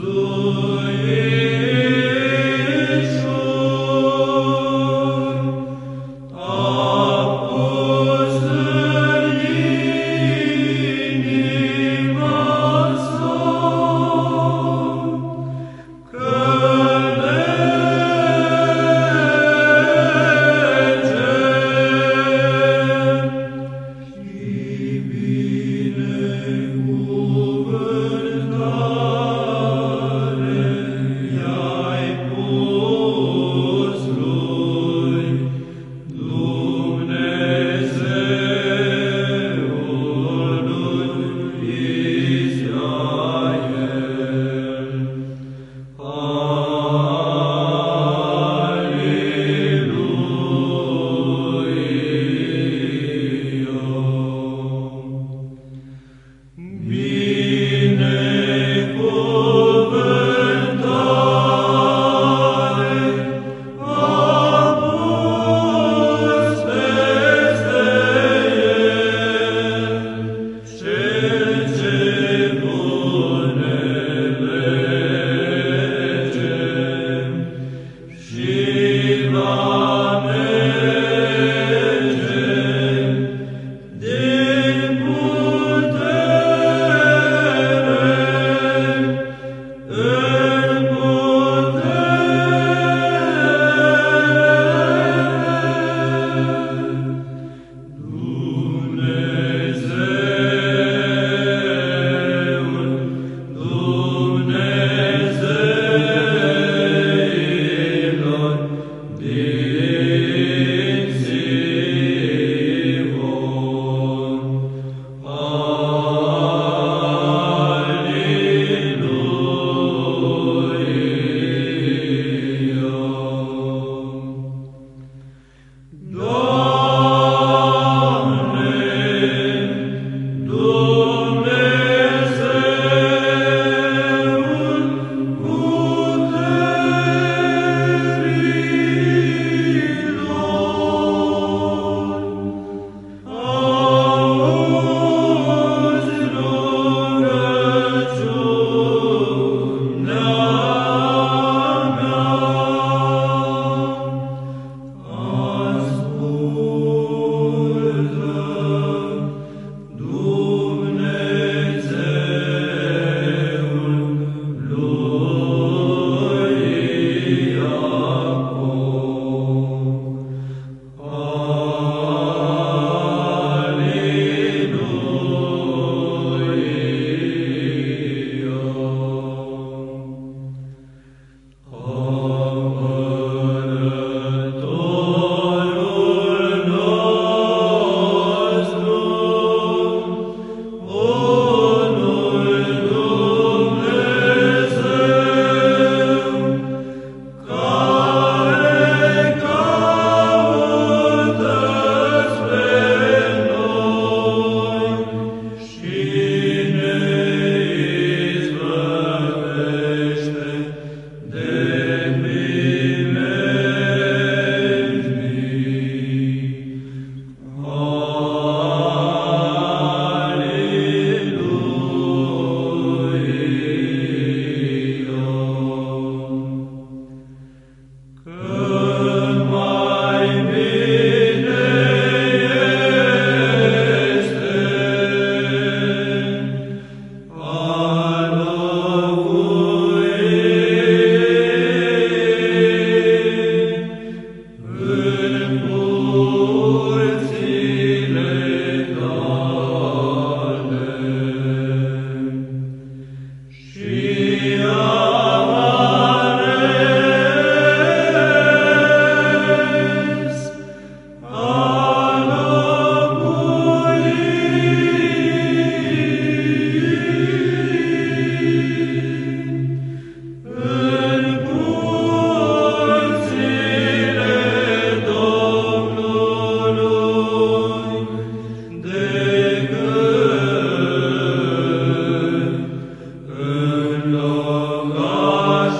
Tu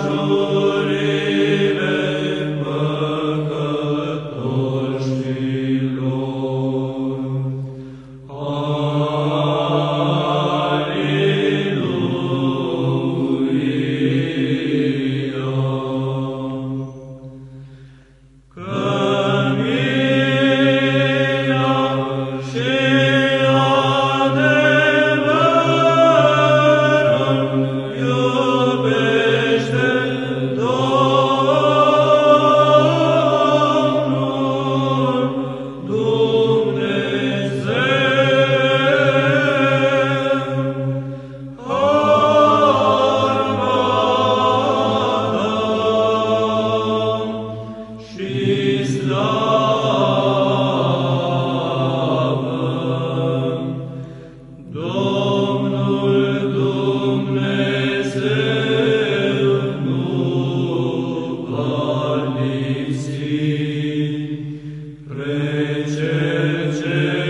Shalom. Ecce, ecce,